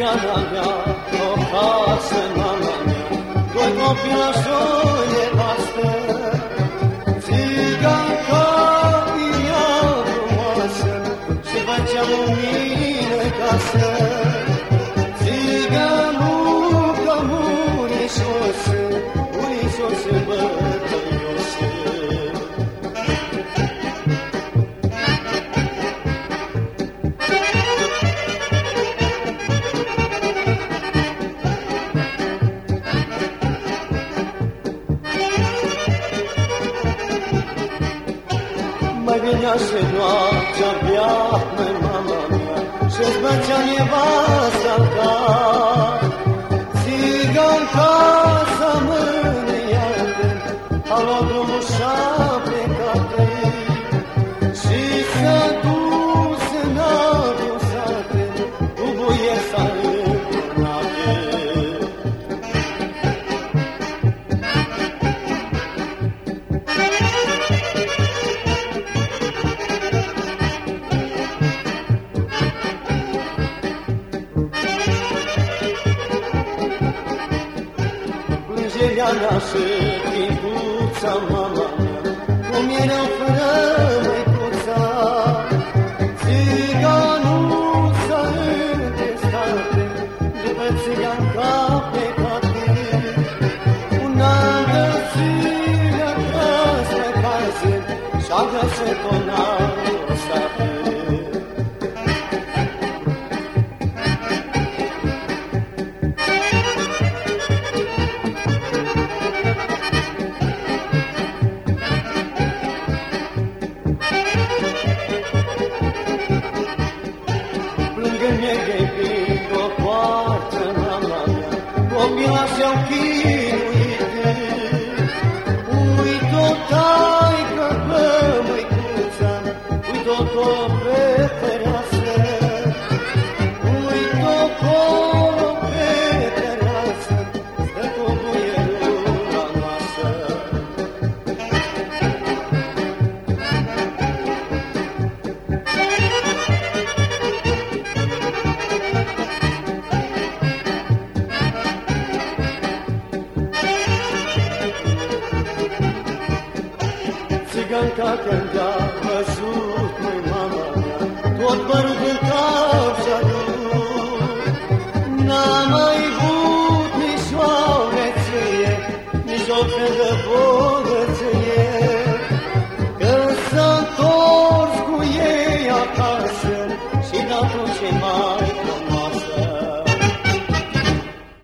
țigana mea, o casă, mama mea, Mai venea și noaptea bea, măi mama mea, Și-ți băcea nevasta ta. Țiganca să mâniate, A luat Mea și timpuța mama Cum erau fără măicuța. Țiganul s-a întestate, După țiganca plecate. Un an de zile acasă, acasă, Și-a găsit-o é o que Cânta, văzut măi mama părul în cap și-a N-a mai avut nici o reție, Nici